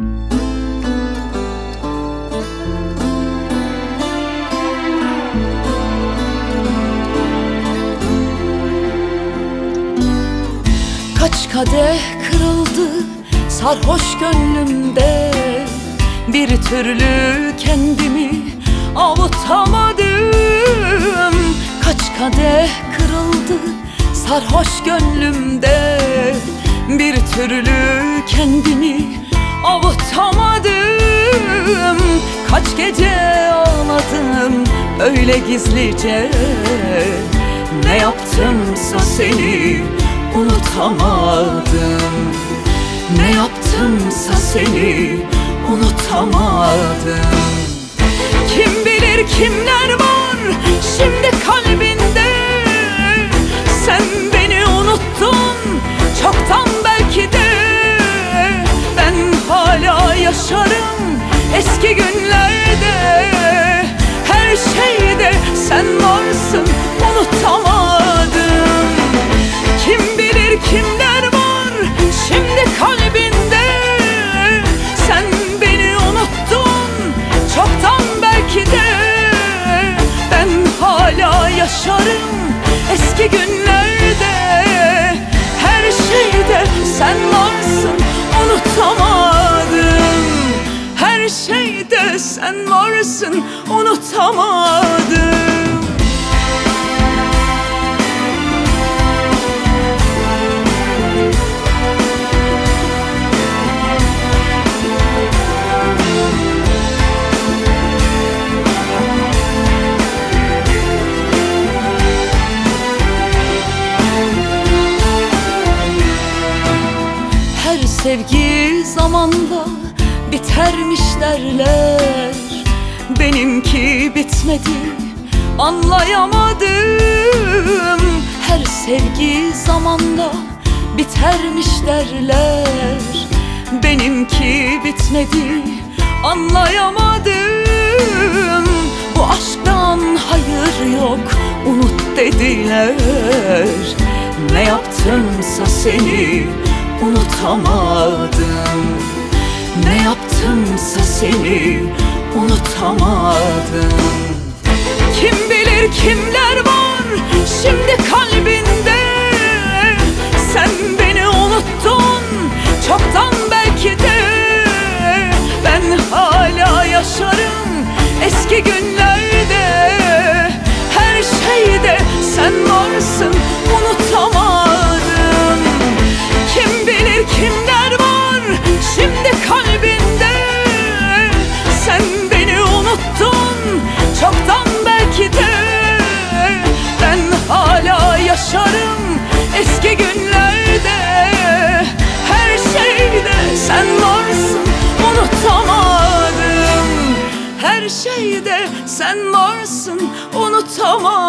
Kaç kadeh kırıldı sarhoş gönlümde. Bir türlü kendimi avutamadım. Kaç kadeh kırıldı sarhoş gönlümde. Bir türlü kendimi avutamadım. Kaç gece ağladım öyle gizlice. Ne yaptımsa seni unutamadım. Ne yaptımsa seni unutamadım. Kim bilir kimler var? Şimdi kalbinde şeyde sen varsın unutamadım. Sevgi zamanla bitermiş derler. Benimki bitmedi anlayamadım. Her sevgi zamanla bitermiş derler. Benimki bitmedi anlayamadım. Bu aşktan hayır yok unut dediler. Ne yaptımsa seni unutamadım yaptımsa seni unutamadım. Kim bilir kimler var şimdi kalbinde? Sen beni unuttun çoktan belki de. Ben hala yaşarım eski günlerde sen varsın unutamadım